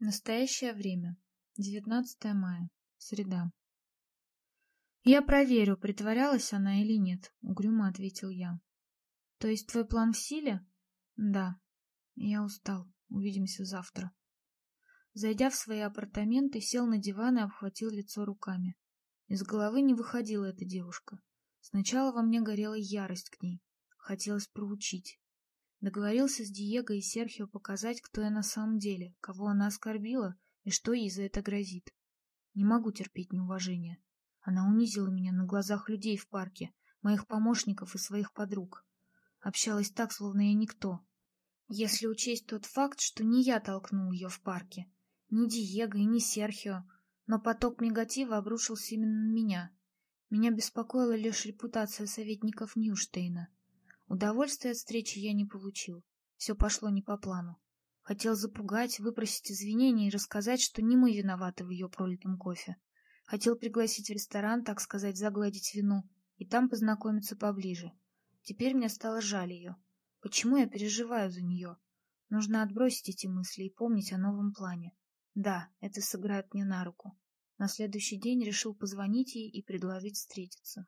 Настоящее время. 19 мая. Среда. «Я проверю, притворялась она или нет», — угрюмо ответил я. «То есть твой план в силе?» «Да. Я устал. Увидимся завтра». Зайдя в свои апартаменты, сел на диван и обхватил лицо руками. Из головы не выходила эта девушка. Сначала во мне горела ярость к ней. Хотелось проучить. Договорился с Диего и Серхио показать, кто я на самом деле, кого она оскорбила и что ей за это грозит. Не могу терпеть неуважение. Она унизила меня на глазах людей в парке, моих помощников и своих подруг. Общалась так, словно я никто. Если учесть тот факт, что не я толкнул ее в парке, не Диего и не Серхио, но поток негатива обрушился именно на меня. Меня беспокоила лишь репутация советников Ньюштейна. Удовольствия от встречи я не получил. Все пошло не по плану. Хотел запугать, выпросить извинения и рассказать, что не мы виноваты в ее пролитом кофе. Хотел пригласить в ресторан, так сказать, загладить вину, и там познакомиться поближе. Теперь мне стало жаль ее. Почему я переживаю за нее? Нужно отбросить эти мысли и помнить о новом плане. Да, это сыграет мне на руку. На следующий день решил позвонить ей и предложить встретиться.